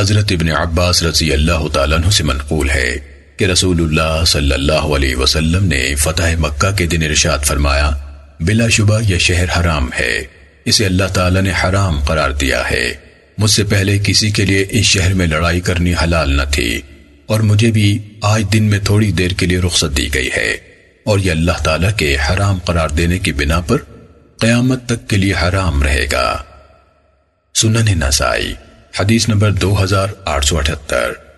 حضرت ابن عباس رضی اللہ تعالیٰ عنہ سے منقول ہے کہ رسول اللہ صلی اللہ علیہ وسلم نے فتح مکہ کے دن ارشاد فرمایا، بلا شبہ یہ شہر حرام ہے، اسے اللہ تعالیٰ نے حرام قرار دیا ہے۔ مجھ سے پہلے کسی کے لیے اس شہر میں لڑائی کرنی حلال نہ تھی، اور مجھے بھی آج دن میں تھوڑی دیر کے لیے رخصت دی گئی ہے۔ اور یہ اللہ تعالیٰ کے حرام قرار دینے کی بنا پر قیامت تک کے حدیث نمبر رہے گا سنن نسائی حدیث